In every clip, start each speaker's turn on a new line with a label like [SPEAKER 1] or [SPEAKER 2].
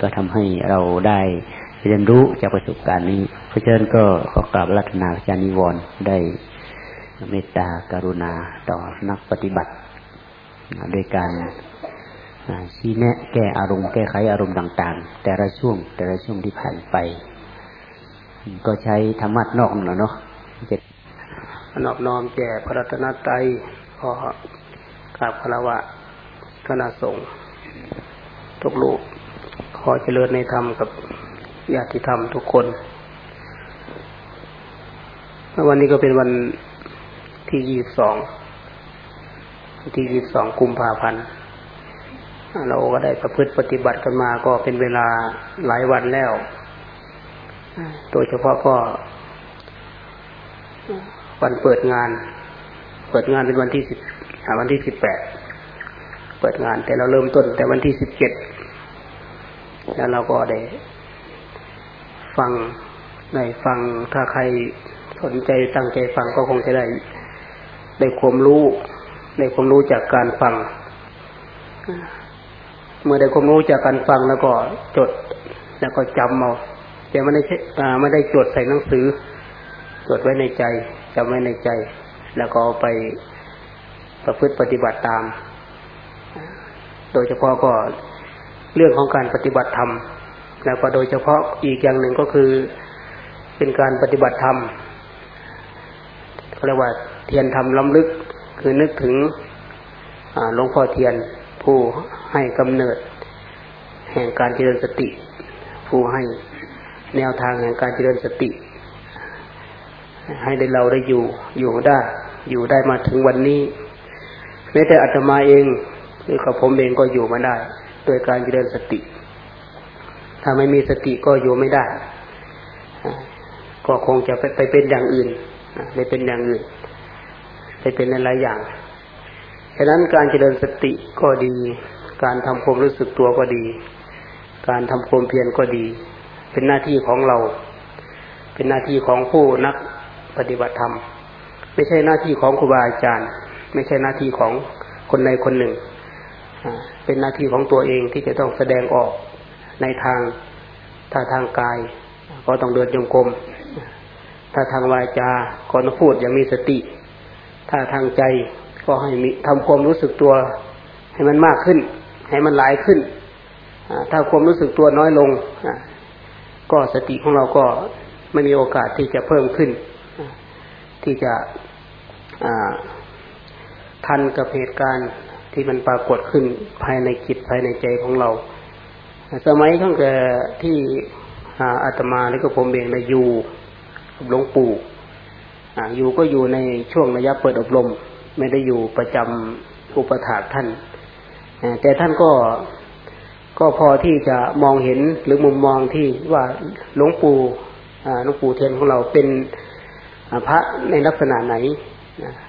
[SPEAKER 1] ก็ทำให้เราได้เรียนรู้จากประสบการณ์นี้เพราะฉะนั้นก็ขอกราบรัตนาอาจารย์นิวรณ์ได้เมตตากรุณาต่อนักปฏิบัติโดยการชี้แนะแก้อารมณ์แก้ไขอารมณ์ต่าง ๆ แต่ละช่วงแต่ละช่วงที่ผ่านไป ก็ใช้ธรรมะนอกเนาะเจ็ด
[SPEAKER 2] นอบน้อมแก่พระรัตนตรัยขอกราบคารวะคณะสงฆ์ทุกลูก ขอเจริญในธรรมกับญาติธรรมทุกคน วันนี้ก็เป็นวันที่ยี่สองที่ยี่สองกุมภาพันธ์เราก็ได้ประพฤติปฏิบัติกันมาก็เป็นเวลาหลายวันแล้ว โดยเฉพาะก็ วันเปิดงาน เปิดงานเป็นวันที่สิบวันที่สิบแปด เปิดงานแต่เราเริ่มต้นแต่วันที่สิบเจ็ด แล้วเราก็ได้ ฟังได้ฟังถ้าใครสนใจตั้งใจฟังก็คงจะได้ ได้ความรู้ได้ความรู้จากการฟัง เมื่อได้ความรู้จากการฟังแล้วก็จดแล้วก็จำเอาแต่ไม่ได้ไม่ได้จดใส่หนังสือ จดไว้ในใจจำไว้ในใจ แล้วก็ไปประพฤติปฏิบัติตาม โดยเฉพาะก็ เรื่องของการปฏิบัติธรรมแล้วก็โดยเฉพาะอีกอย่างหนึ่งก็คือเป็นการปฏิบัติธรรมเรียกว่าเทียนธรรมล้ำลึก คือนึกถึงหลวงพ่อเทียนผู้ให้กำเนิด แห่งการเจริญสติ ผู้ให้แนวทางแห่งการเจริญสติ ให้ได้เราได้อยู่อยู่ได้ อยู่ได้มาถึงวันนี้แม้แต่อาตมาเองหรือกับผมเองก็อยู่มาได้ โดยการเจริญสติ ถ้าไม่มีสติก็อยู่ไม่ได้ ก็คงจะไปไปเป็นอย่างอื่นไปเป็นอย่างอื่น ไปเป็นหลายอย่างฉะนั้นการเจริญสติก็ดี การทำความรู้สึกตัวก็ดี การทำความเพียรก็ดี เป็นหน้าที่ของเรา เป็นหน้าที่ของผู้นักปฏิบัติธรรม ไม่ใช่หน้าที่ของครูบาอาจารย์ ไม่ใช่หน้าที่ของคนใดคนหนึ่ง เป็นหน้าที่ของตัวเองที่จะต้องแสดงออกในทางถ้าทางกาย ก็ต้องเดินจงกรมถ้าทางวาจาก็ต้องพูดอย่างมีสติ ถ้าทางใจก็ให้มีทำความรู้สึกตัว ให้มันมากขึ้น ให้มันหลายขึ้นถ้าความรู้สึกตัวน้อยลงก็สติของเราก็ไม่มีโอกาสที่จะเพิ่มขึ้น ที่จะทันกับเหตุการณ์ ที่มันปรากฏขึ้นภายในจิตภายในใจของเรา สมัยตั้งแต่ที่อาตมาแล้วก็ผมเองได้อยู่หลวงปู่อยู่ก็อยู่ในช่วงระยะเปิดอบรม ไม่ได้อยู่ประจำอุปถากท่าน แต่ท่านก็ก็พอที่จะมองเห็นหรือมุมมองที่ว่าหลวงปู่หลวงปู่เทียนของเราเป็นพระในลักษณะไหน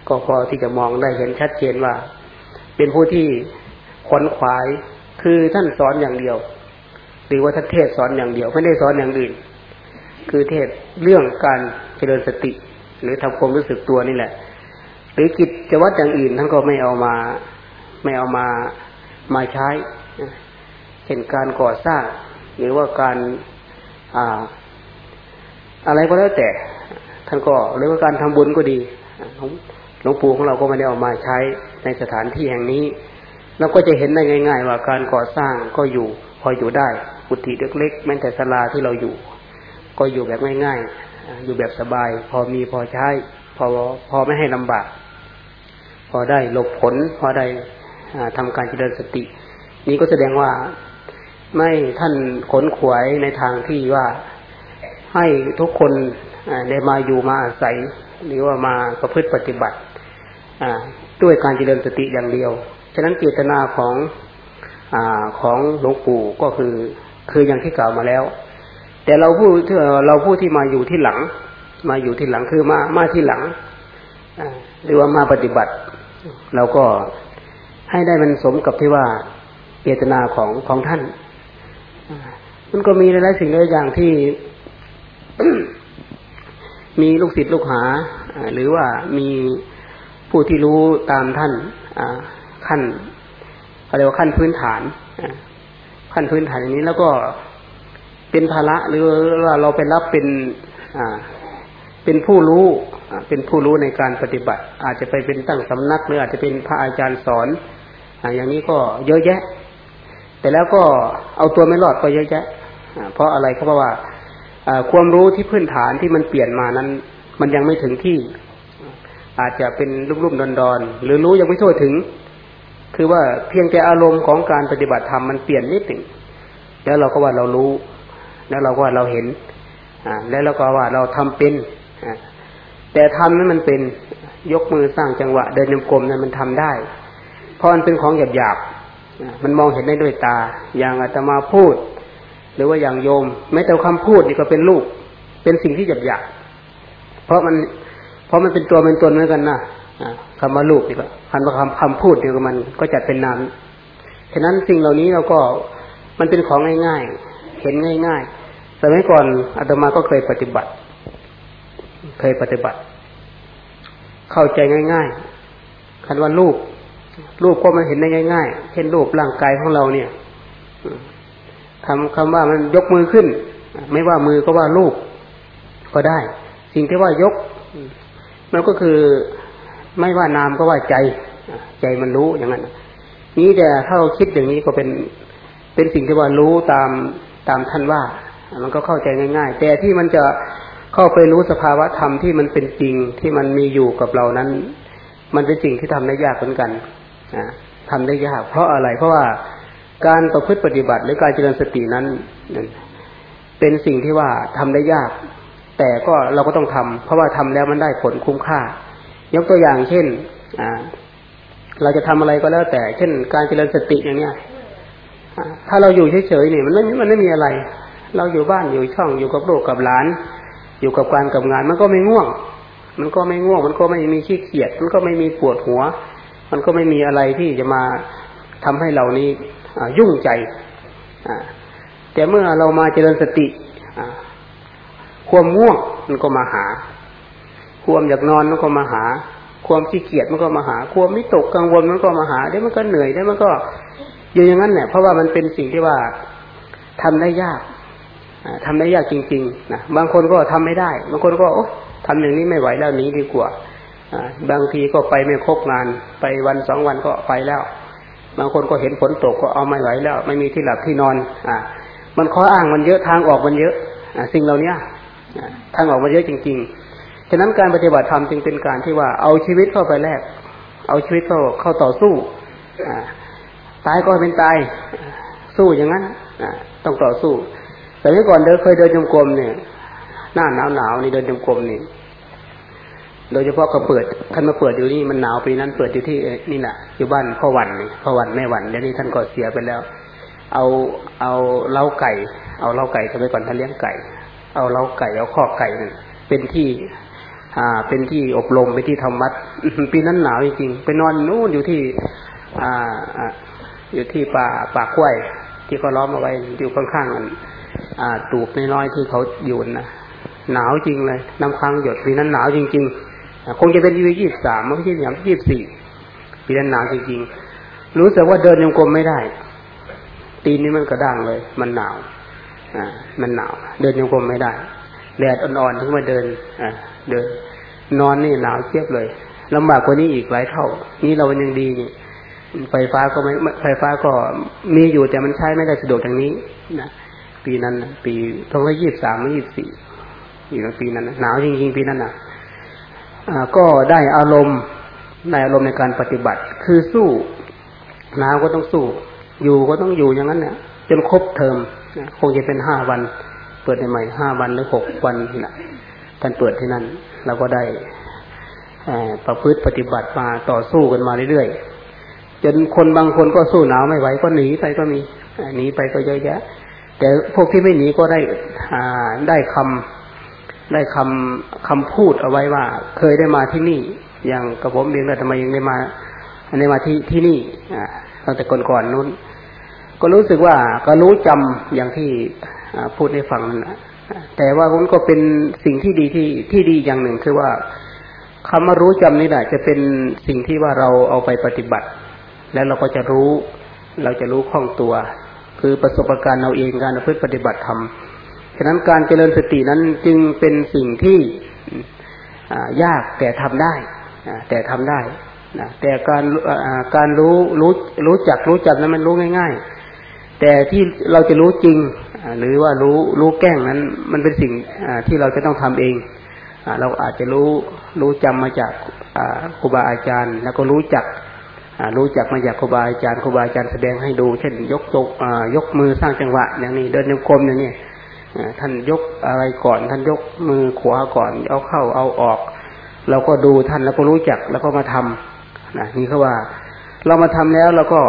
[SPEAKER 2] ก็พอที่จะมองได้เห็นชัดเจนว่า เป็นผู้ที่ขวนขวาย คือท่านสอนอย่างเดียว หรือว่าท่านเทศสอนอย่างเดียว ไม่ได้สอนอย่างอื่น คือเทศเรื่องการเจริญสติ หรือทำความรู้สึกตัวนี่แหละ หรือกิจจะวัดอย่างอื่นท่านก็ไม่เอามาไม่เอามามาใช้เช่นการก่อสร้าง หรือว่าการอ่า อะไรก็แล้วแต่ ท่านก็เรียกว่าการทำบุญก็ดี หลวงปู่ของเราก็ไม่ได้เอามาใช้ในสถานที่แห่งนี้เราก็จะเห็นได้ง่าย ๆ ว่าการก่อสร้างก็อยู่พออยู่ได้กุฏิเล็กๆแม้แต่ศาลาที่เราอยู่ ก็อยู่แบบง่ายๆ อยู่แบบสบาย พอมีพอใช้ พอพอไม่ให้ลำบาก พอได้หลบผล พอได้ทำการเจริญสติ นี้ก็แสดงว่าไม่ท่านขนขวายในทางที่ว่าให้ทุกคนได้มาอยู่มาอาศัย หรือว่ามาประพฤติปฏิบัติ ด้วยการเจริญสติอย่างเดียว ฉะนั้นเจตนาของอของหลวงปู่ก็คือคืออย่างที่กล่าวมาแล้ว แต่เราผู้เราผู้ที่มาอยู่ที่หลัง มาอยู่ที่หลังคือมามาที่หลังหรือว่ามาปฏิบัติ เราก็ให้ได้มันสมกับที่ว่าเจตนาของของท่านมันก็มีหลายสิ่งหลายอย่างที่มีลูกศิษย์ลูกหา หรือว่ามี ผู้ที่รู้ตามท่านขั้นเขาเรียกว่าขั้นพื้นฐานขั้นพื้นฐานอย่างนี้แล้วก็เป็นภาระหรือว่าเราไปรับเป็นเป็นผู้รู้เป็นผู้รู้ในการปฏิบัติ อาจจะไปเป็นตั้งสำนักหรืออาจจะเป็นพระอาจารย์สอนอย่างนี้ก็เยอะแยะ แต่แล้วก็เอาตัวไม่รอดก็เยอะแยะเพราะอะไรเพราะว่าความรู้ที่พื้นฐานที่มันเปลี่ยนมานั้น มันยังไม่ถึงที่ อาจจะเป็นรุ่มๆดอนๆหรือรู้ยังไม่ทั่วถึง คือว่าเพียงแต่อารมณ์ของการปฏิบัติธรรมมันเปลี่ยนนิดหนึ่งแล้วเราก็ว่าเรารู้ แล้วเราก็ว่าเราเห็นอ่าแล้วเราก็ว่าเราทำเป็นแต่ทำนั้นมันเป็นยกมือสร้างจังหวะ เดินยมกลมนั้นมันทำได้ เพราะมันเป็นของหยาบหยาบมันมองเห็นได้ด้วยตา อย่างอาตมาพูด หรือว่าอย่างโยมแม้แต่คำพูดนี่ก็เป็นลูก เป็นสิ่งที่หยาบหยาบเพราะมัน เพราะมันเป็นตัวเป็นตนเหมือนกันนะคำว่าลูกนี่ก็คำว่าคำคำพูดเดียวกับมันก็จัดเป็นนามฉะนั้นสิ่งเหล่านี้เราก็มันเป็นของง่ายๆ เห็นง่ายๆสมัยก่อนอาตมาก็เคยปฏิบัติ เคยปฏิบัติ เข้าใจง่ายๆคันว่ารูปรูปก็มันเห็นได้ง่ายๆ เช่นรูปร่างกายของเราเนี่ยคำคำว่ามันยกมือขึ้น ไม่ว่ามือก็ว่ารูปก็ได้ สิ่งที่ว่ายก มันก็คือไม่ว่านามก็ว่าใจ ใจมันรู้อย่างนั้นนี้แต่ถ้าเราคิดอย่างนี้ก็เป็นเป็นสิ่งที่ว่ารู้ตามตามท่านว่า มันก็เข้าใจง่าย ๆ แต่ที่มันจะเข้าไปรู้สภาวะธรรมที่มันเป็นจริงที่มันมีอยู่กับเรานั้น มันเป็นสิ่งที่ทำได้ยากเหมือนกันทำได้ยาก เพราะอะไรเพราะว่าการประพฤติปฏิบัติหรือการเจริญสตินั้น เป็นสิ่งที่ว่าทำได้ยาก แต่ก็เราก็ต้องทำเพราะว่าทำแล้วมันได้ผลคุ้มค่า ยกตัวอย่างเช่นเราจะทำอะไรก็แล้วแต่ เช่น การเจริญสติอย่างเนี้ยถ้าเราอยู่เฉยๆเนี่ยมันไม่มันไม่มีอะไร เราอยู่บ้านอยู่ช่องอยู่กับลูกกับหลาน อยู่กับการกับงาน มันก็ไม่ง่วง มันก็ไม่ง่วง มันก็ไม่มีขี้เกียจมันก็ไม่มีปวดหัว มันก็ไม่มีอะไรที่จะมาทำให้เรานี้ยุ่งใจแต่เมื่อเรามาเจริญสติ ความง่วงมันก็มาหา ความอยากนอนมันก็มาหา ความขี้เกียจมันก็มาหา ความมิตกกังวลมันก็มาหาเดี๋ยวมันก็เหนื่อยเดี๋ยวมันก็อยู่อย่างนั้นเนี่ยเพราะว่ามันเป็นสิ่งที่ว่าทำได้ยากทำได้ยากจริงๆนะบางคนก็ทำไม่ได้ บางคนก็โอ้ทำอย่างนี้ไม่ไหวแล้วนี้ดีกว่าบางทีก็ไปไม่ครบงาน ไปวันสองวันก็ไปแล้ว บางคนก็เห็นฝนตกก็เอาไม่ไหวแล้ว ไม่มีที่หลับที่นอน อ่า มันข้ออ้างมันเยอะทางออกมันเยอะอสิ่งเหล่านี้ ทางออกมันเยอะจริง ๆ ฉะนั้นการปฏิบัติธรรมจึงเป็นการที่ว่าเอาชีวิตเข้าไปแลก เอาชีวิตเข้าเข้าต่อสู้ตายก็เป็นตาย สู้อย่างนั้นต้องต่อสู้ แต่เมื่อก่อนเดินเคยเดินจงกรมเนี่ย หน้าหนาวหนาวนี่เดินจงกรมนี่ โดยเฉพาะก็เปิด ท่านมาเปิดอยู่นี่มันหนาวปีนั้นเปิดอยู่ที่นี่แหละอยู่บ้านพ่อวันนี่พ่อวันแม่วันเดี๋ยวนี้ท่านก็เสียไปแล้ว เอาเอาเล้าไก่ เอาเล้าไก่ทำไมก่อนท่านเลี้ยงไก่ เอาเล้าไก่เอาข้อไก่นั่นเป็นที่ อ่า เป็นที่อบรมเป็นที่ทำวัดปีนั้นหนาวจริงๆไปนอนนู่นอยู่ที่ อ่าอยู่ที่ป่าป่ากล้วย ที่เขาล้อมเอาไว้อยู่ข้างๆกันตูบน้อยๆที่เขาอยู่นะหนาวจริงเลยน้ำค้างหยดปีนั้นหนาวจริงๆคงจะเป็นยี่ยี่สามไม่ใช่อย่างยี่สี่ปีนั้นหนาวจริงๆรู้สึกว่าเดินยังกลมไม่ได้ ตีนนี้มันกระด้างเลย มันหนาว มันหนาว เดินยังกลมไม่ได้แดดอ่อนๆถึงมาเดินอ่าเดิน นอนนี่หนาวเทียบเลยลำบากกว่านี้อีกหลายเท่า นี่เรายังดีนี่ไฟฟ้าก็ไม่ไฟฟ้าก็มีอยู่แต่มันใช้ไม่ได้สะดวกอย่างนี้นะปีนั้นปีทองร้อยยี่สิบสามยี่สิบสี่ปีนั้นปีนั้นหนาวจริงๆปีนั้นนะก็ได้อารมณ์ในอารมณ์ในการปฏิบัติ คือสู้หนาวก็ต้องสู้ อยู่ก็ต้องอยู่อย่างนั้นเนี่ยจนครบเทอม คงจะเป็นห้าวัน เปิดใหม่ห้าวันหรือหกวันนะท่านเปิดที่นั่นเราก็ได้ประพฤติปฏิบัติมาต่อสู้กันมาเรื่อยๆจนคนบางคนก็สู้หนาวไม่ไหวก็หนีไปก็มีหนีไปก็เยอะแยะ แต่พวกที่ไม่หนีก็ได้ได้คำได้คำคำพูดเอาไว้ว่า เคยได้มาที่นี่ อย่างกระผมเองแล้วทำไมยังได้มาได้มาที่ที่นี่ตั้งแต่ก่อนๆนู้น ก็รู้สึกว่าก็รู้จำอย่างที่พูดให้ฟังนั่นนะแต่ว่ามันก็เป็นสิ่งที่ดีที่ที่ดีอย่างหนึ่งคือว่าคำว่ารู้จำนี่แหละจะเป็นสิ่งที่ว่าเราเอาไปปฏิบัติ แล้วเราก็จะรู้ เราจะรู้คล่องตัว คือประสบการณ์เราเองการประพฤติปฏิบัติธรรมฉะนั้นการเจริญสตินั้นจึงเป็นสิ่งที่ยากแต่ทำได้แต่ทำได้แต่การการรู้รู้รู้จักรู้จักนั้นมันรู้ง่าย ๆ แต่ที่เราจะรู้จริงหรือว่ารู้รู้แก้งนั้น มันเป็นสิ่งที่เราจะต้องทำเองเราอาจจะรู้รู้จำมาจากครูบาอาจารย์ แล้วก็รู้จักรู้จักมาจากครูบาอาจารย์ครูบาอาจารย์แสดงให้ดู เช่น ยกตกยกมือสร้างจังหวะอย่างนี้เดินโยกลมอย่างนี้ท่านยกอะไรก่อน ท่านยกมือขวาก่อนเอาเข้าเอาออก เราก็ดูท่านแล้วก็รู้จักแล้วก็มาทำนะนี่เขาว่า เรามาทำแล้วเราก็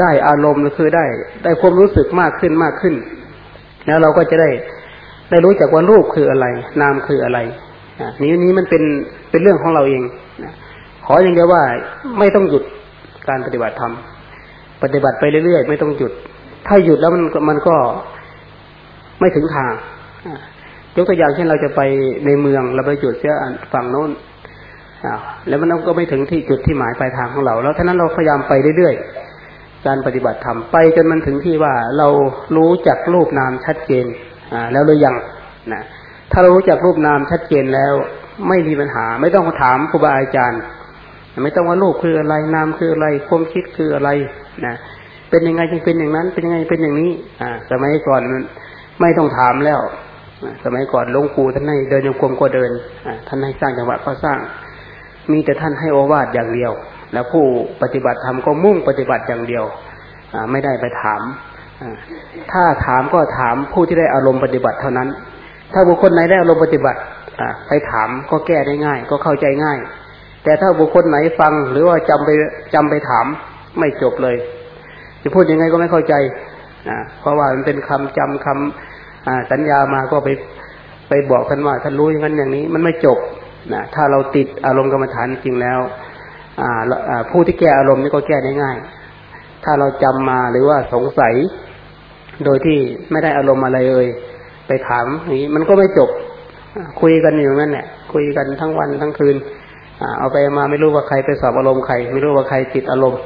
[SPEAKER 2] ได้อารมณ์คือได้ ได้ความรู้สึกมากขึ้นมากขึ้น แล้วเราก็จะได้ได้รู้จักว่ารูปคืออะไร นามคืออะไรนี้นี้มันเป็นเป็นเรื่องของเราเองขออย่างเดียวว่าไม่ต้องหยุดการปฏิบัติธรรมปฏิบัติไปเรื่อยๆไม่ต้องหยุด ถ้าหยุดแล้วมันมันก็ไม่ถึงทางยกตัวอย่างเช่นเราจะไปในเมืองเราไปจุดเสียฝั่งโน้น แล้วมันก็ไม่ถึงที่จุดที่หมายปลายทางของเรา แล้วท่านั้นเราพยายามไปเรื่อยๆ การปฏิบัติธรรมไปจนมันถึงที่ว่าเรารู้จักรูปนามชัดเจนแล้วหรือยังนะถ้าเรารู้จักรูปนามชัดเจนแล้ว ไม่มีปัญหา ไม่ต้องถามครูบาอาจารย์ ไม่ต้องว่ารูปคืออะไรนามคืออะไรความคิดคืออะไรนะเป็นยังไงจึงเป็นอย่างนั้น เป็นยังไงเป็นอย่างนี้ อ่า สมัยก่อนไม่ต้องถามแล้วสมัยก่อนหลวงปู่ท่านให้เดินโยกมก็เดินท่านให้สร้างจังหวะก็สร้าง มีแต่ท่านให้โอวาทอย่างเดียว แล้วผู้ปฏิบัติธรรมก็มุ่งปฏิบัติอย่างเดียวไม่ได้ไปถาม ถ้าถามก็ถามผู้ที่ได้อารมณ์ปฏิบัติเท่านั้น ถ้าบุคคลไหนได้อารมณ์ปฏิบัติไปถามก็แก้ได้ง่าย ก็เข้าใจง่าย แต่ถ้าบุคคลไหนฟังหรือว่าจำไปจำไปถามไม่จบเลย จะพูดยังไงก็ไม่เข้าใจเพราะว่ามันเป็นคำจำคำสัญญามาก็ไปไปบอกท่านว่าท่านรู้อย่างนั้นอย่างนี้ มันไม่จบ นะถ้าเราติดอารมณ์กรรมฐานจริงแล้วผู้ที่แก้อารมณ์นี่ก็แก้ได้ง่าย ถ้าเราจำมาหรือว่าสงสัย โดยที่ไม่ได้อารมณ์อะไรเลยไปถามนี้มันก็ไม่จบคุยกันอยู่นั่นแหละคุยกันทั้งวันทั้งคืนเอาไปมาไม่รู้ว่าใครไปสอบอารมณ์ใคร ไม่รู้ว่าใครติดอารมณ์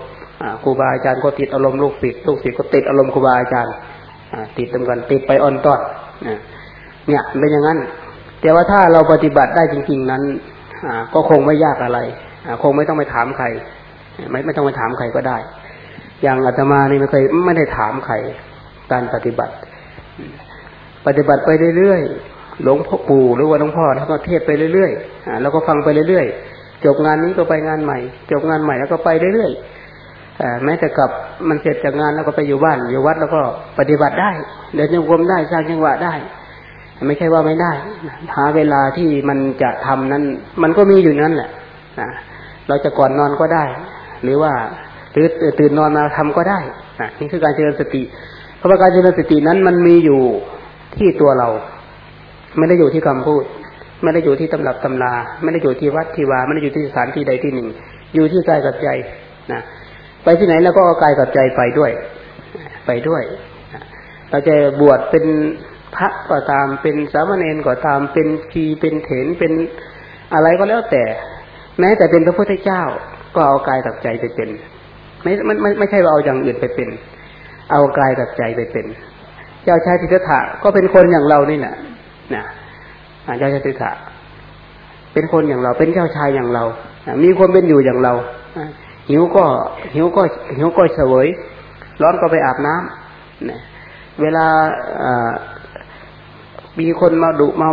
[SPEAKER 2] ครูบาอาจารย์ก็ติดอารมณ์ลูกศิษย์ลูกศิษย์ก็ติดอารมณ์ครูบาอาจารย์ติดตรงกันติดไปอ่อนตอนเนี่ยเป็นอย่างนั้น แต่ว่าถ้าเราปฏิบัติได้จริง ๆ นั้นก็คงไม่ยากอะไรคงไม่ต้องไปถามใคร ไม่ไม่ต้องไปถามใครก็ได้ อย่างอาตมานี่ไม่เคยไม่ได้ถามใครการปฏิบัติ ปฏิบัติไปเรื่อยๆหลวงพ่อปู่หรือว่าหลวงพ่อท่านก็เทศไปเรื่อยๆแล้วก็ฟังไปเรื่อยๆจบงานนี้ก็ไปงานใหม่ จบงานใหม่แล้วก็ไปเรื่อยๆแม้แต่กลับมันเสร็จจากงานแล้วก็ไปอยู่บ้านอยู่วัดแล้วก็ปฏิบัติได้เดินจงกมได้สร้างจังหวะได้ ไม่ใช่ว่าไม่ได้หาเวลาที่มันจะทำนั้น มันก็มีอยู่นั้นแหละเราจะก่อนนอนก็ได้ หรือว่าหรือตื่นนอนมาทำก็ได้นี่คือการเจริญสติ เพราะว่าการเจริญสตินั้นมันมีอยู่ที่ตัวเรา ไม่ได้อยู่ที่คำพูด ไม่ได้อยู่ที่ตำรับตำรา ไม่ได้อยู่ที่วัดที่วาไม่ได้อยู่ที่สถานที่ใดที่หนึ่ง อยู่ที่กายกับใจนะไปที่ไหนแล้วก็เอากายกับใจไปด้วย ไปด้วยเราจะบวชเป็น พระก็ตามเป็นสามเณรก็ตามเป็นชีเป็นเถนเป็นอะไรก็แล้วแต่ แม้แต่เป็นพระพุทธเจ้า ก็เอากายกับใจไปเป็นไม่ไม่ไม่ไม่ใช่ว่าเอาอย่างอื่นไปเป็น เอากายกับใจไปเป็น เจ้าชายสิทธัตถะก็เป็นคนอย่างเรานี่แหละนะเจ้าชายสิทธัตถะเป็นคนอย่างเราเป็นเจ้าชายอย่างเรา มีความเป็นอยู่อย่างเราหิวก็หิวก็หิวก็เสวยร้อนก็ไปอาบน้ำนะเวลา มีคนมาดุมา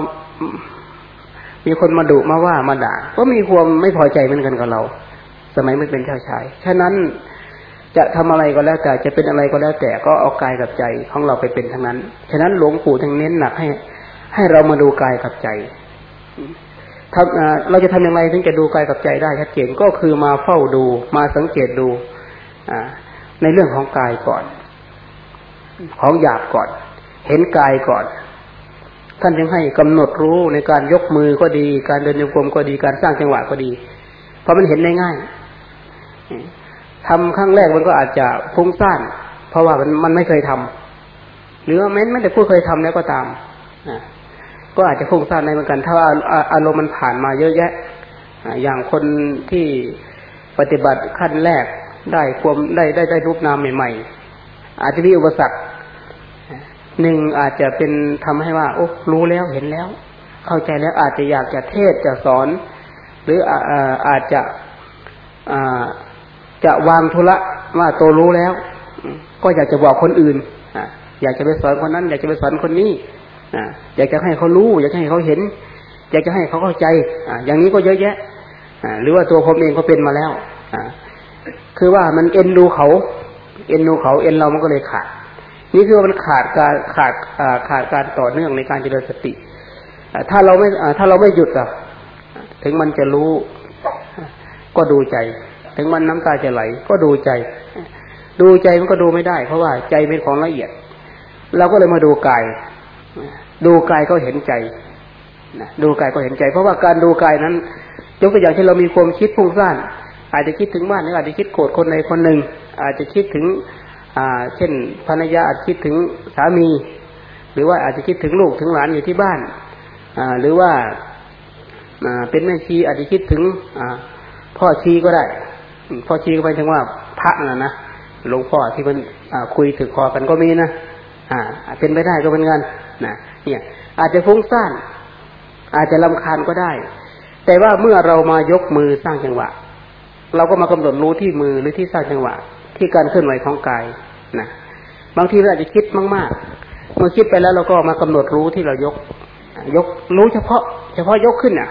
[SPEAKER 2] มีคนมาดุมาว่ามาด่า ก็มีความไม่พอใจเหมือนกันกับเรา สมัยไม่เป็นเจ้าชาย ฉะนั้นจะทำอะไรก็แล้วแต่จะเป็นอะไรก็แล้วแต่ก็เอากายกับใจของเราไปเป็นทั้งนั้น ฉะนั้นหลวงปู่ทั้งเน้นหนักให้ ให้เรามาดูกายกับใจทำเราจะทำอย่างไรถึงจะดูกายกับใจได้ชัดเจนก็คือมาเฝ้าดูมาสังเกตดูในเรื่องของกายก่อน ของหยาบก่อน เห็นกายก่อน ท่านจึงให้กำหนดรู้ในการยกมือก็ดี การเดินโยกมก็ดีการสร้างจังหวะก็ดี เพราะมันเห็นได้ง่ายทำครั้งแรกมันก็อาจจะฟุ้งซ่าน เพราะว่ามันมันไม่เคยทำหรือแม้ไม่แต่ผู้เคยทำแล้วก็ตามก็อาจจะฟุ้งซ่านในเหมือนกัน ถ้าว่าอารมณ์มันผ่านมาเยอะแยะอย่างคนที่ปฏิบัติขั้นแรกได้ความได้ได้ได้รูปนามใหม่ ๆ อาจจะมีอุปสรรค หนึ่งอาจจะเป็นทำให้ว่า โอ้รู้แล้วเห็นแล้ว เข้าใจแล้วอาจจะอยากจะเทศจะสอน หรืออาจจะจะวางธุระว่าตัวรู้แล้ว ก็อยากจะบอกคนอื่นอยากจะไปสอนคนนั้น อยากจะไปสอนคนนี้อยากจะให้เขารู้ อยากให้เขาเห็น อยากจะให้เขาเข้าใจอย่างนี้ก็เยอะแยะหรือว่าตัวผมเองก็เป็นมาแล้วคือว่ามันเอ็นดูเขา เอ็นดูเขาเอ็นเรามันก็เลยขาด นี่คือมันขาดการขาดขาดการต่อเนื่องในการเจริญสติถ้าเราไม่ถ้าเราไม่หยุดอะ ถึงมันจะรู้ ก็ดูใจ ถึงมันน้ำตาจะไหล ก็ดูใจ ดูใจมันก็ดูไม่ได้ เพราะว่าใจเป็นของละเอียด เราก็เลยมาดูกาย ดูกายก็เห็นใจดูกายก็เห็นใจ เพราะว่าการดูกายนั้นยกตัวอย่างที่เรามีความคิดพุ่งซ่านอาจจะคิดถึงบ้านหรืออาจจะคิดโกรธคนใดคนหนึ่ง อาจจะคิดถึง เช่นภรรยาอาจคิดถึงสามี หรือว่าอาจจะคิดถึงลูกถึงหลานอยู่ที่บ้านหรือว่าเป็นแม่ชีอาจจะคิดถึงพ่อชีก็ได้ พ่อชีก็หมายถึงว่าพระนะนะหลวงพ่อที่มันคุยถึกคอกันก็มีนะอ่า เป็นไปได้ก็เป็นกันนะเนี่ย อาจจะฟุ้งซ่านอาจจะลำคาญก็ได้ แต่ว่าเมื่อเรามายกมือสร้างจังหวะ เราก็มากำหนดรู้ที่มือหรือที่สร้างจังหวะ ที่การเคลื่อนไหวของกายนะบางทีเราอาจจะคิดมากๆเมื่อคิดไปแล้วเราก็มากำหนดรู้ที่เรายก ยกรู้เฉพาะ เฉพาะยกขึ้นอะ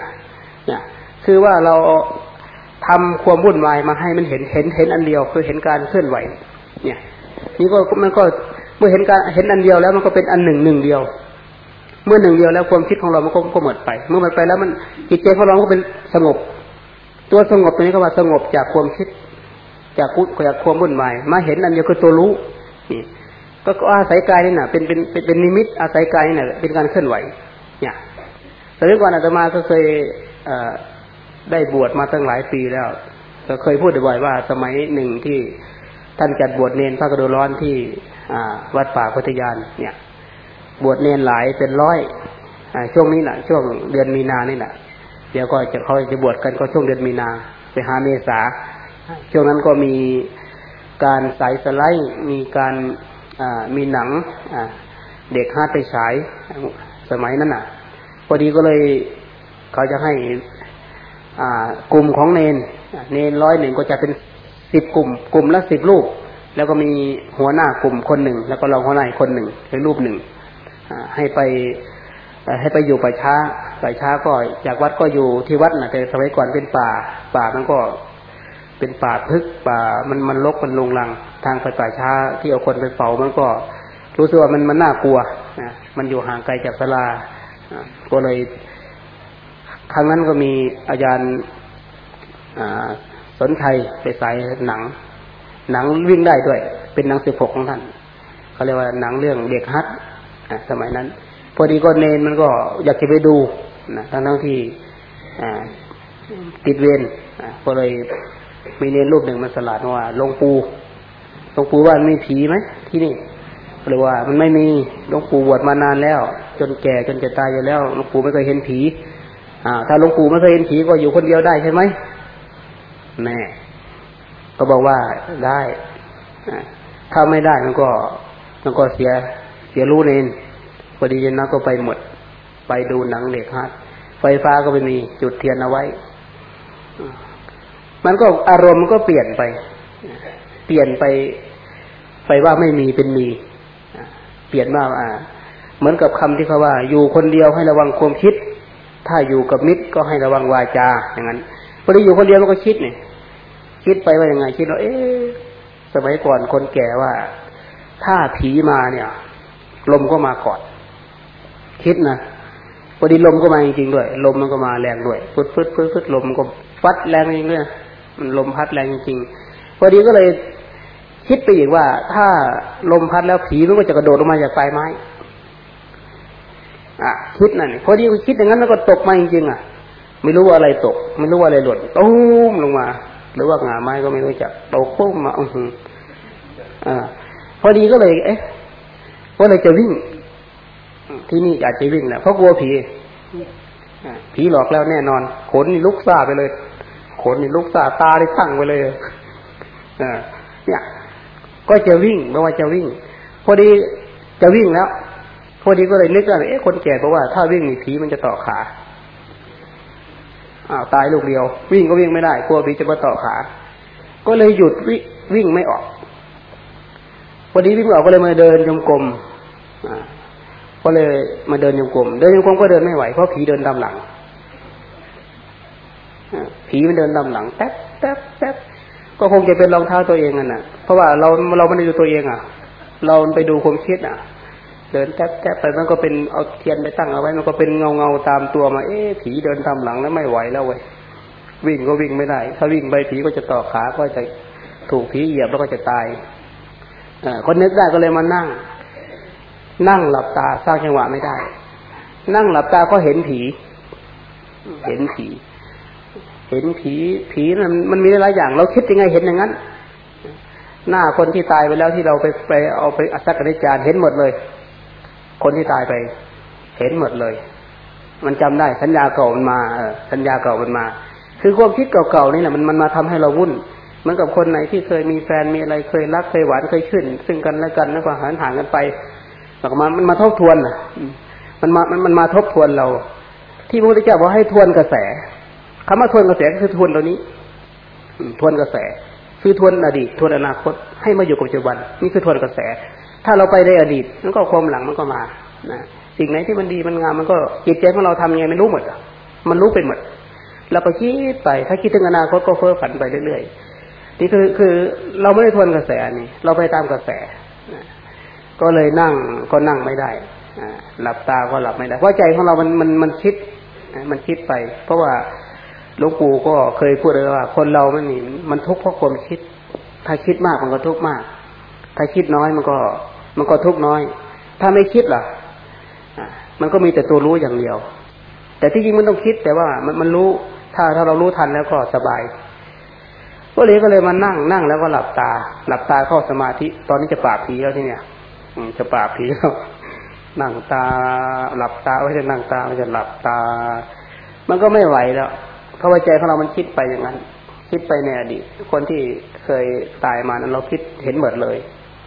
[SPEAKER 2] เนี่ย คือว่าเราทำความวุ่นวายมาให้มันเห็นเห็นเห็นอันเดียวคือเห็นการเคลื่อนไหว เนี่ย นี่ก็มันก็เมื่อเห็นการเห็นอันเดียวแล้วมันก็เป็นอันหนึ่งหนึ่งเดียว เมื่อหนึ่งเดียวแล้วความคิดของเรามันก็ก็หมดไป เมื่อมันไปแล้วมันจิตใจของเราก็เป็นสงบ ตัวสงบตัวนี้ก็ว่าสงบจากความคิด จากกุจากความวุ่นวายมาเห็นอันเดียวคือตัวรู้นี่ก็อาศัยกายนี่นะเป็นเป็นเป็นเป็นนิมิตอาศัยกายนี่นะเป็นการเคลื่อนไหว เนี่ยแต่เรื่องก่อนอาตมาก็เคยเอได้บวชมาตั้งหลายปีแล้ว ก็เคยพูดบ่อยว่าสมัยหนึ่งที่ท่านจัดบวชเนนพระกระโดร้อนที่วัดป่าพุทธยาน เนี่ย บวชเนนหลายเป็นร้อยอช่วงนี้แหละช่วงเดือนมีนานี่แหละเดี๋ยวก็จะเขาจะบวชกันก็ช่วงเดือนมีนาไปหาเมษา ช่วงนั้นก็มีการสายสไลด์มีการมีหนังเด็กฮาดไปฉายสมัยนั้นอะ พอดีก็เลยเขาจะให้กลุ่มของเนน เนนร้อยหนึ่งก็จะเป็นสิบกลุ่ม กลุ่มละสิบลูกแล้วก็มีหัวหน้ากลุ่มคนหนึ่ง แล้วก็รองหัวหน้าคนหนึ่งเป็นรูปหนึ่งให้ไปให้ไปอยู่ป่าช้าป่าช้าก็จากวัดก็อยู่ที่วัดนะแต่สมัยก่อนเป็นป่า ป่ามันก็ เป็นป่าพึกป่ามันมันลกมันลงลัง ทางไปป่าช้าที่เอาคนไปเฝ้ามันก็รู้สึกว่ามันมันน่ากลัวนะมันอยู่ห่างไกลจากศาลาก็เลย ครั้งนั้นก็มีอาจารย์สนชัยไปใส่หนัง หนังวิ่งได้ด้วย เป็นหนังสิบหกของท่านเขาเรียกว่าหนังเรื่องเด็กฮัทสมัยนั้น พอดีก็เนนมันก็อยากจะไปดูนะทั้งทั้งที่ติดเวรก็เลย มีเนนรูปหนึ่งมันสลัดว่าหลวงปู่หลวงปู่ว่ามีผีไหมที่นี่หรือว่ามันไม่มีหลวงปู่บวชมานานแล้ว จนแก่จนจะตายอยู่แล้วหลวงปู่ไม่เคยเห็นผี อ่า ถ้าหลวงปู่ไม่เคยเห็นผีก็อยู่คนเดียวได้ใช่ไหมแม่ก็บอกว่าได้ถ้าไม่ได้มันก็มันก็เสียเสียรู้เนนพอดีเย็นนักก็ไปหมด ไปดูหนังเด็กฮัทไฟฟ้าก็ไม่มีจุดเทียนเอาไว้ มันก็อารมณ์มันก็เปลี่ยนไป เปลี่ยนไปไปว่าไม่มีเป็นมี เปลี่ยนมาอ่า เหมือนกับคำที่เขาว่า อยู่คนเดียวให้ระวังความคิด ถ้าอยู่กับมิตรก็ให้ระวังวาจา อย่างนั้นพอดีอยู่คนเดียวมันก็คิดเนี่ยคิดไปว่ายังไง คิดว่าเอ๊ะสมัยก่อนคนแก่ว่า ถ้าผีมาเนี่ย ลมก็มาก่อน คิดนะพอดีลมก็มาจริงๆด้วย ลมมันก็มาแรงด้วยฟึดฟึดฟึดฟึดลมก็ฟัดแรงจริงด้วย มันลมพัดแรงจริงพอดีก็เลยคิดไปอีกว่า ถ้าลมพัดแล้วผีมันก็จะกระโดดลงมาจากปลายไม้อะคิดนั่นพอดีคิดอย่างนั้นแล้วก็ตกมาจริงๆอะ ไม่รู้ว่าอะไรตก ไม่รู้ว่าอะไรหล่นตุ้มลงมา หรือว่างาไม้ก็ไม่รู้จักตกปุ๊บมาอืออ่าพอดีก็เลย เอ๊ะก็เลยจะวิ่ง ที่นี่อาจจะวิ่งแหละเพราะกลัวผีผีหลอกแล้วแน่นอนขนนี่ลุกซาไปเลย ขนนี่ลุกซาตาได้ตั้งไปเลยเนี่ย ก็จะวิ่งไม่ว่าจะวิ่ง พอดีจะวิ่งแล้ว พอดีก็เลยนึกว่าเอ๊ะคนแก่บอกว่าถ้าวิ่งหนีผีมันจะต่อขาอ้าวตายลูกเดียว วิ่งก็วิ่งไม่ได้กลัวผีจะมาต่อขา ก็เลยหยุดวิวิ่งไม่ออกพอดีวิ่งออกก็เลยมาเดินยมกลมอ่าก็เลยมาเดินยมกลมเดินยมกลมก็เดินไม่ไหวเพราะผีเดินตามหลัง ผีมันเดินตามหลังแป๊บแป๊บแป๊บก็คงจะเป็นรองเท้าตัวเองอะนะเพราะว่าเราเราไม่ได้ดูตัวเองอะ เราไปดูความคิดอะ เดินแป๊บแป๊บไปมันก็เป็นเอาเทียนไปตั้งเอาไว้ มันก็เป็นเงาเงาตามตัวมา เอ๊ผีเดินตามหลังแล้วไม่ไหวแล้วเว้ยวิ่งก็วิ่งไม่ได้ ถ้าวิ่งไปผีก็จะต่อขาก็จะถูกผีเหยียบแล้วก็จะตายอคนนึกได้ก็เลยมานั่ง นั่งหลับตาสร้างจังหวะไม่ได้ นั่งหลับตาก็เห็นผี เห็นผี เห็นผีผีมันมันมีหลายอย่าง เราคิดยังไงเห็นอย่างนั้น หน้าคนที่ตายไปแล้วที่เราไปไปเอาไปอัศกริจารเห็นหมดเลย คนที่ตายไป เห็นหมดเลย มันจำได้สัญญาเก่ามันมาสัญญาเก่ามันมา คือความคิดเก่าๆนี่แหละมันมันมาทำให้เราวุ่นเหมือนกับคนไหนที่เคยมีแฟนมีอะไรเคยรักเคยหวานเคยชื่น ซึ่งกันและกันแล้วก็หันห่างกันไปแล้วก็มามันมาทบทวนอะมันมามันมันมาทบทวนเรา ที่พระพุทธเจ้าบอกให้ทวนกระแส คำว่าทวนกระแสก็คือทวนตัวนี้ทวนกระแส คือทวนอดีต ทวนอนาคต ให้มาอยู่กับปัจจุบัน นี่คือทวนกระแส ถ้าเราไปในอดีตมันก็ความหลังมันก็มานะสิ่งไหนที่มันดีมันงามมันก็จิตใจของเราทำยังไงไม่รู้หมดมันรู้เป็นหมดเราก็คิดไป ถ้าคิดถึงอนาคตก็เฟ้อฝันไปเรื่อยๆนี่คือคือเราไม่ได้ทวนกระแสนี่เราไปตามกระแสก็เลยนั่งก็นั่งไม่ได้หลับตาก็หลับไม่ได้เพราะใจของเรามันมันมันคิดมันคิดไป เพราะว่า หลวงปู่ก็เคยพูดเลยว่า คนเรามันนี่มันทุกข์เพราะความคิด ถ้าคิดมากมันก็ทุกข์มาก ถ้าคิดน้อยมันก็ มันก็ทุกข์น้อย ถ้าไม่คิดล่ะมันก็มีแต่ตัวรู้อย่างเดียว แต่ที่จริงมันต้องคิดแต่ว่ามันมันรู้ ถ้าถ้าเรารู้ทันแล้วก็สบายก็เลยก็เลยมานั่งนั่งแล้วก็หลับตา หลับตาเข้าสมาธิ ตอนนี้จะปราบผีแล้วที่เนี่ยจะปราบผีแล้วนั่งตา หลับตาไม่ใช่นั่งตาไม่ใช่หลับตา มันก็ไม่ไหวแล้ว ราะว่าใจของเรามันคิดไปอย่างนั้น คิดไปในอดีตคนที่เคยตายมานั้นเราคิดเห็นหมดเลย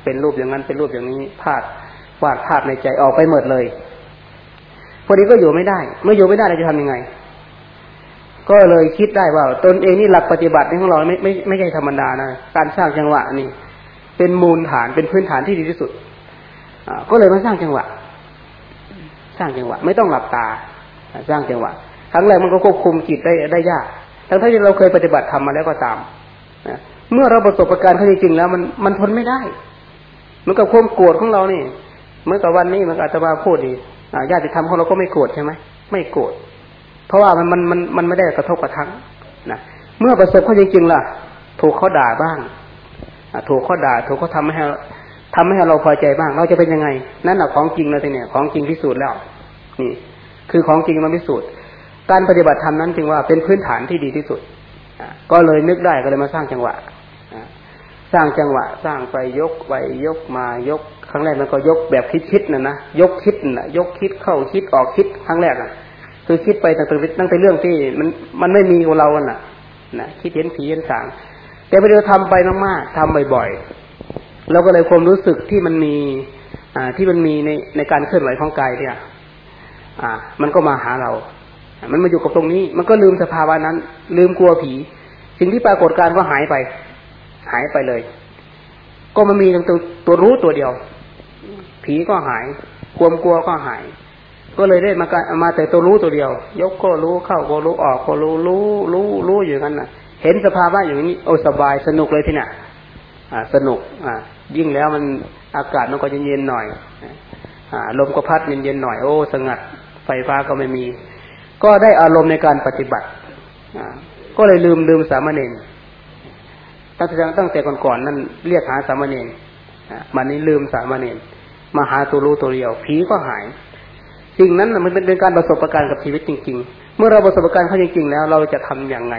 [SPEAKER 2] เป็นรูปอย่างนั้นเป็นรูปอย่างนี้ภาพวาดภาพในใจออกไปหมดเลยพอดีก็อยู่ไม่ได้ เมื่ออยู่ไม่ได้เราจะทำยังไง ก็เลยคิดได้ว่า ตนเองนี่หลักปฏิบัติของเราไม่ไม่ไม่ใช่ธรรมดานะการสร้างจังหวะนี่ เป็นมูลฐานเป็นพื้นฐานที่ดีที่สุดก็เลยมาสร้างจังหวะ สร้างจังหวะ ไม่ต้องหลับตา สร้างจังหวะ รั้งแรกมันก็ควบคุมจิตได้ได้ยาก ทั้งที่เราเคยปฏิบัติทำมาแล้วก็ตามนะเมื่อเราประสบการณ์เขาจริงๆแล้วมันมันทนไม่ได้เหมือนกับความโกรธของเรานี่เมื่อกับวันนี้มันอาจจะมาพูดดีญาติธรรมของเราก็ไม่โกรธใช่ไหมไม่โกรธเพราะว่ามันมันมันมันไม่ได้กระทบกระทั่งนะเมื่อประสบเขาจริงๆล่ะ ถูกเขาด่าบ้างถูกเขาด่า ถูกเขาทำให้ทำให้เราพอใจบ้าง เราจะเป็นยังไง นั่นแหละของจริงแล้วทีเนี่ยของจริงพิสูจน์แล้ว นี่ คือของจริงมาพิสูจน์ การปฏิบัติธรรมนั้นจึงว่าเป็นพื้นฐานที่ดีที่สุด ก็เลยนึกได้ก็เลยมาสร้างจังหวะ สร้างจังหวะ สร้างไปยกไปยกมายก ครั้งแรกมันก็ยกแบบคิดคิดนะนะ ยกคิดนะยกคิดเข้าคิดออกคิดครั้งแรกอะ คือคิดไปตั้งแต่ตั้งแต่เรื่องที่มันมันไม่มีของเราอะนะนะคิดเห็นผีเห็นสาง แต่พอเราทำไปมากๆทำบ่อยๆเราก็เลยความรู้สึกที่มันมีอ่าที่มันมีในในการเคลื่อนไหวของกายเนี่ย อ่า มันก็มาหาเรา มันมาอยู่กับตรงนี้ มันก็ลืมสภาวะนั้น ลืมกลัวผี สิ่งที่ปรากฏการก็หายไป หายไปเลย ก็มันมีตัวตัวรู้ตัวเดียว ผีก็หาย ความกลัวก็หาย ก็เลยได้มามาแต่ตัวรู้ตัวเดียว ยกก็รู้เข้าก็รู้ออกก็รู้รู้รู้รู้อยู่กันนะเห็นสภาวะอย่างนี้โอ้สบายสนุกเลยที่น่ะอ่า สนุก อ่า ยิ่งแล้วมันอากาศมันก็เย็นๆหน่อยอ่าลมก็พัดเย็นเย็นหน่อยโอ้ สงัดไฟฟ้าก็ไม่มี ก็ได้อารมณ์ในการปฏิบัติก็เลยลืมลืมสามเณรตั้งแต่ตั้งแต่ก่อนๆนั้นเรียกหาสามเณรมันนี้ลืมสามเณรมาหาตัวรู้ตัวเดียวผีก็หาย สิ่งนั้นมันเป็นการประสบการณ์กับชีวิตจริง ๆ เมื่อเราประสบการณ์เขาจริง ๆ แล้วเราจะทํำอย่างไง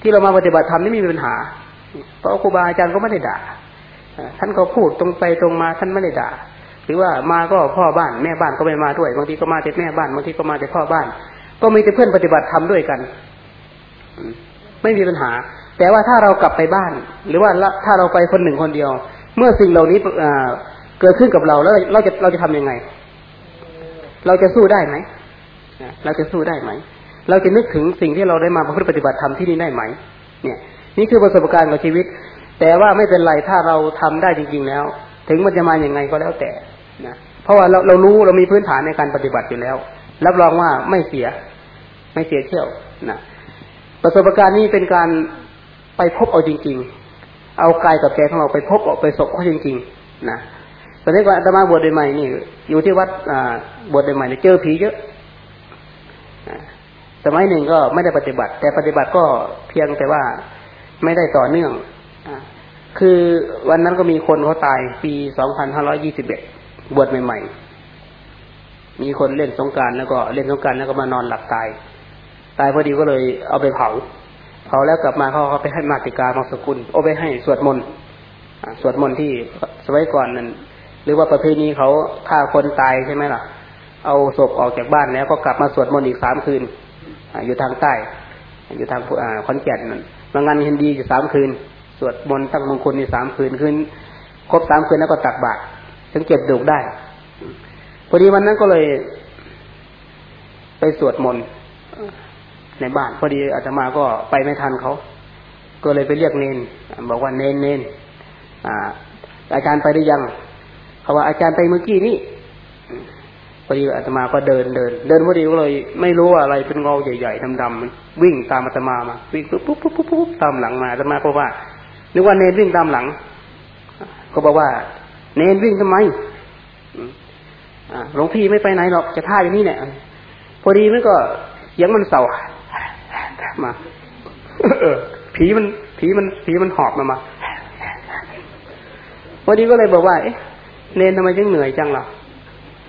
[SPEAKER 2] ที่เรามาปฏิบัติธรรมไม่มีปัญหาเพราะครูบาอาจารย์ก็ไม่ได้ด่าท่านก็พูดตรงไปตรงมาท่านไม่ได้ด่าหรือว่ามาก็พ่อบ้านแม่บ้านก็ไม่มาด้วย บางทีก็มาแต่แม่บ้านบางทีก็มาแต่พ่อบ้าน ก็มีแต่เพื่อนปฏิบัติธรรมด้วยกัน ไม่มีปัญหา แต่ว่าถ้าเรากลับไปบ้าน หรือว่าถ้าเราไปคนหนึ่งคนเดียว เมื่อสิ่งเหล่านี้เกิดขึ้นกับเราแล้วเราจะเราจะทํำยังไง เราจะสู้ได้ไหมเราจะสู้ได้ไหม เราจะนึกถึงสิ่งที่เราได้มาประพฤติปฏิบัติธรรมที่นี่ได้ไหม เนี่ย นี่คือประสบการณ์ของชีวิต แต่ว่าไม่เป็นไรถ้าเราทำได้จริง ๆ แล้ว ถึงมันจะมาอย่างไงก็แล้วแต่นะเพราะว่าเราเรารู้เรามีพื้นฐานในการปฏิบัติอยู่แล้ว รับรองว่าไม่เสีย ไม่เสียเที่ยวนะประสบการณ์นี้เป็นการไปพบเอาจริง ๆ เอากายกับใจของเราไปพบออกไปสบเขาจริง ๆ นะตอนนี้ก่อนอาตมาบวชใหม่นี่ อยู่ที่วัดบวชใหม่เนี่ยเจอผีเยอะสมัยหนึ่งก็ไม่ได้ปฏิบัติ แต่ปฏิบัติก็เพียงแต่ว่าไม่ได้ต่อเนื่องอคือวันนั้นก็มีคนเขาตายปีสองพันห้าร้อยี่สิบเอ็ดบวชใหม่ ๆ มีคนเล่นสงการแล้วก็เล่นสงการแล้วก็มานอนหลับตาย ตายพอดีก็เลยเอาไปเผาเผาแล้วกลับมาเขาเขาไปให้มาติกามาสกุลโอไปให้สวดมนต์สวดมนต์ที่สมัยก่อนนั้นหรือว่าประเพณีเขาฆ่าคนตายใช่ไหมล่ะ เอาศพออกจากบ้านแล้วก็กลับมาสวดมนต์อีกสามคืนอยู่ทางใต้ อยู่ทางขอนแก่นนั่นบางงานเห็นดีอยู่สามคืน สวดมนต์ตั้งมงคลในสามคืนคืนครบสามคืนแล้วก็ตักบาตรถึงเก็บดุกได้พอดีวันนั้นก็เลย ไปสวดมนต์ ในบ้าน พอดีอาตมาก็ไปไม่ทันเขา ก็เลยไปเรียกเนน บอกว่าเนนเนนอาจารย์ไปได้ยัง เขาว่าอาจารย์ไปเมื่อกี้นี่พอดีอาตมาก็เดินเดิน เดินพอดีก็เลยไม่รู้อะไรเป็นเงาใหญ่ๆดำๆวิ่งตามอาตมามาวิ่งปุ๊บปุ๊บปุ๊บปุ๊บตามหลังมาอาตมาก็ว่านึกว่าเนนวิ่งตามหลัง ก็บอกว่า เนนวิ่งทำไมหลวงพี่ไม่ไปไหนหรอกจะท่าอย่างนี้เนี่ยพอดีมันก็ยังมันเสา มา เออ ผีมัน ผีมัน ผีมันหอบมามาพอดีก็เลยบอกว่า เอ๊ะเนนทำไมจึงเหนื่อยจังล่ะ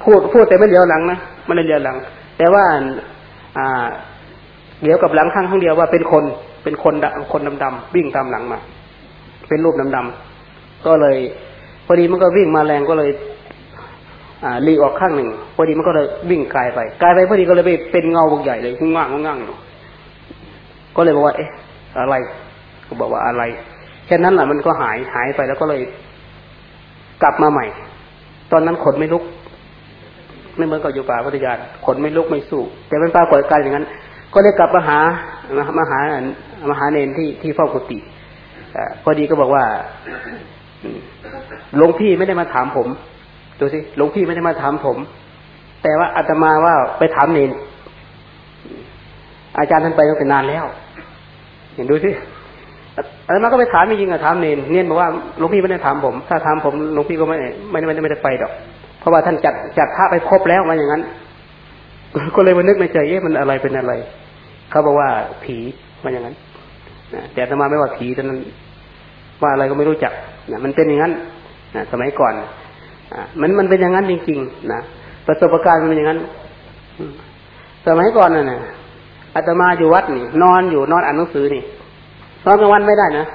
[SPEAKER 2] พูดพูดแต่ไม่เลียวหลังนะไม่ได้เลียวหลัง แต่ว่า อ่าเดี๋ยวกับหลังข้างข้างเดียวว่าเป็นคน เป็นคนคนดำๆวิ่งตามหลังมา เป็นรูปดำๆก็เลย พอดีมันก็วิ่งมาแรงก็เลย อ่าลีออกข้างหนึ่ง พอดีมันก็เลยวิ่งกลายไปกลายไปพอดีก็เลยไปเป็นเงาบางใหญ่เลยงง่างง่างอยู่ ก็เลยบอกว่า เอ๊ะ อะไรก็บอกว่าอะไร แค่นั้นแหละมันก็หายหายไปแล้วก็เลย กลับมาใหม่ ตอนนั้นขนไม่ลุก ไม่เหมือนกับอยู่ป่าพัทยาขนไม่ลุกไม่สู้ แต่เป็นปรากฏการอย่างนั้น ก็เลยกลับมาหามาหามาหาเนนที่ที่เฝ้ากุฏิพอดีก็บอกว่าหลวงพี่ไม่ได้มาถามผมดูสิหลวงพี่ไม่ได้มาถามผม แต่ว่าอาตมาว่าไปถามเนนอาจารย์ท่านไปตั้งแต่นานแล้ว เห็นดูสิอาตมาก็ไปถามจริงอะถามเนนเนนบอกว่าหลวงพี่ไม่ได้ถามผม ถ้าถามผมหลวงพี่ก็ไม่ไม่ไม่ไม่ได้ไปดอก เพราะว่าท่านจัดจัดพระไปครบแล้วมาอย่างนั้น ก็เลยมานึกในใจเอ๊ะมันอะไรเป็นอะไร เขาบอกว่าผีมาอย่างนั้นแต่อาตมาไม่ว่าผีตอนนั้น ว่าอะไรก็ไม่รู้จักนะมันเป็นอย่างนั้นนะสมัยก่อนอมันมันเป็นอย่างนั้นจริง ๆ นะประสบการณ์มันเป็นอย่างนั้น สมัยก่อนน่ะนะ อาตมาอยู่วัดนี่นอนอยู่นอนอ่านหนังสือนี่นอนกลางวันไม่ได้นะ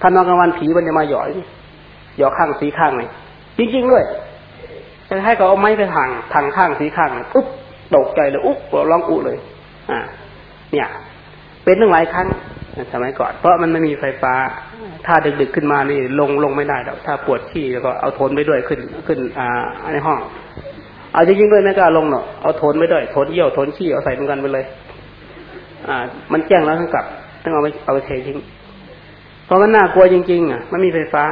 [SPEAKER 2] ถ้านอนกลางวันผีมันจะมาหยอยหยอกข้างสีข้างเลยจริงๆด้วยจะให้เขาเอาไม้ไปทางทางข้างสีข้างอุ๊บตกใจเลยอุ๊บร้องอุ๊เลย อ่า เนี่ย เป็นตั้งหลายครั้งสมัยก่อน เพราะมันไม่มีไฟฟ้า ถ้าดึกๆขึ้นมานี่ลงลงไม่ได้แล้วถ้าปวดขี้แล้วก็เอาทนไปด้วยขึ้นขึ้น อ่าในห้อง เอาจริงๆด้วยไม่กล้าลงหรอกเอาทนไปด้วยทนเยี่ยวทนขี้เอาใส่เหมือนกันไปเลย อ่า มันแจ้งแล้วทั้งกลับต้องเอาไปเอาไปเททิ้งเพราะมันน่ากลัวจริง ๆ อะ มันมีไฟฟ้า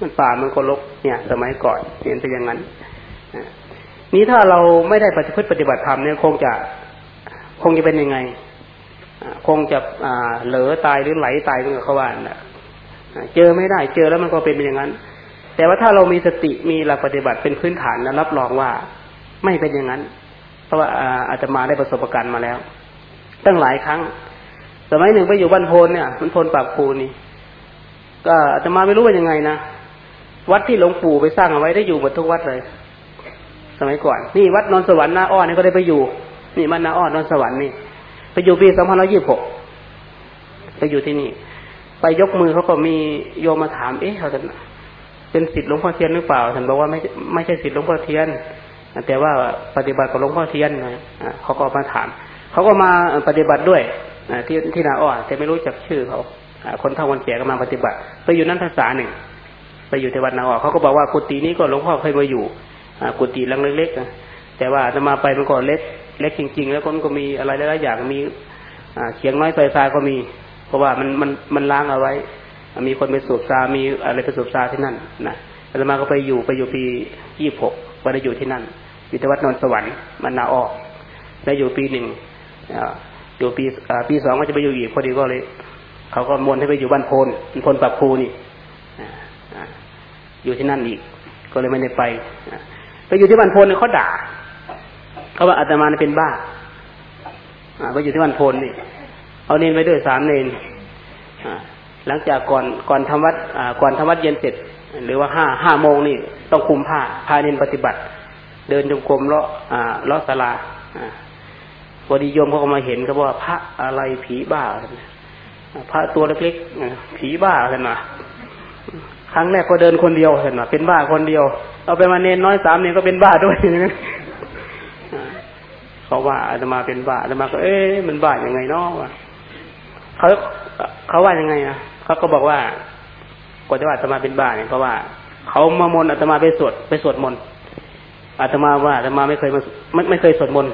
[SPEAKER 2] มันป่ามันก็ลกเนี่ย สมัยก่อนเห็นเป็นอย่างนั้นนี้ถ้าเราไม่ได้ปฏิพฤติปฏิบัติธรรมเนี่ยคงจะคงจะเป็นยังไงคงจะเหลือตายหรือไหลตายเมื่อเขาว่าเจอไม่ได้เจอแล้วมันก็เป็นอย่างนั้น แต่ว่าถ้าเรามีสติมีหลักปฏิบัติเป็นพื้นฐานแล้วรับรองว่าไม่เป็นอย่างนั้น เพราะว่าอาจจะมาได้ประสบการณ์มาแล้ว ตั้งหลายครั้ง สมัยหนึ่งไปอยู่บ้านโพนเนี่ยมันโพนปากปูนี่ ก็อาตมาไม่รู้ว่ายังไงนะวัดที่หลวงปู่ไปสร้างเอาไว้ได้อยู่หมดทุกวัดเลย สมัยก่อน นี่วัดนนสวรรค์นาอ้อนี่ก็ได้ไปอยู่ นี่มันนาอ้อนนสวรรค์นี่ไปอยู่ปีสองพันร้อยี่สิบหกไปอยู่ที่นี่ ไปยกมือเขาก็มีโยมมาถาม เอ๊ะเขาจะเป็นสิทธิ์หลวงพ่อเทียนหรือเปล่าท่านบอกว่าไม่ไม่ใช่สิทธิ์หลวงพ่อเทียนแต่ว่าปฏิบัติกับหลวงพ่อเทียนนะเขาก็มาถาม เขาก็มาปฏิบัติด้วยที่ที่นาอ้อแต่ไม่รู้จักชื่อเขาคนเท่าคนแก่ก็มาปฏิบัติ ไปอยู่นั่นภาษาหนึ่ง ไปอยู่ที่วัดนาอ้อเขาก็บอกว่ากุฏินี้ก็หลวงพ่อเคยมาอยู่กุฏิหลังเล็กๆแต่ว่าจะมาไปมันก็เล็กเล็กจริง ๆ แล้วคนก็มีอะไรหลายๆอย่างมีเขียงน้อยไฟฟ้าก็มี เพราะว่ามันมันมันล้างเอาไว้ มีคนไปสูบซามีอะไรไปสูบซาที่นั่นนะอาตมาก็ไปอยู่ไปอยู่ปียี่หกไปได้อยู่ที่นั่นอยู่ที่วัดนนสวรรค์มันนาออกได้อยู่ปีหนึ่ง อยู่ปีปีสองก็จะไปอยู่อีกพอดีก็เลยเขาก็มวนให้ไปอยู่บ้านโพนพนปักคูนี่อยู่ที่นั่นอีก ก็เลยไม่ได้ไปไปอยู่ที่บ้านโพนเนี่ยเขาด่าเขาว่าอาตมาเป็นบ้าไปอยู่ที่บ้านโพนนี่เอาเนนไปด้วยสามเนนหลังจากก่อนก่อนทำวัดก่อนทำวัดเย็นเสร็จ หรือว่าห้าห้าโมงนี่ต้องคุมผ้าพาเนนปฏิบัติ เดินจงกรมเลาะเลาะศาลา พอดีโยมเขาก็มาเห็นเขาว่าพระอะไรผีบ้าพระตัวเล็กๆผีบ้ากันมาครั้งแรกก็เดินคนเดียวเห็นไหมเป็นบ้าคนเดียว เอาไปมาเนนน้อยสามเนนก็เป็นบ้าด้วยเขาว่าอาตมาเป็นบ้าอาตมาก็ เอ๊ะมันบ้ายังไงเนาะเขาเขาว่ายังไงนะเขาก็บอกว่าก่อนจะว่าอาตมาเป็นบ้าเนี่ยเพราะว่า เขามามนอาตมาไปสวดไปสวดมนต์อาตมาว่าอาตมาไม่เคยมาไม่ไม่เคยสวดมนต์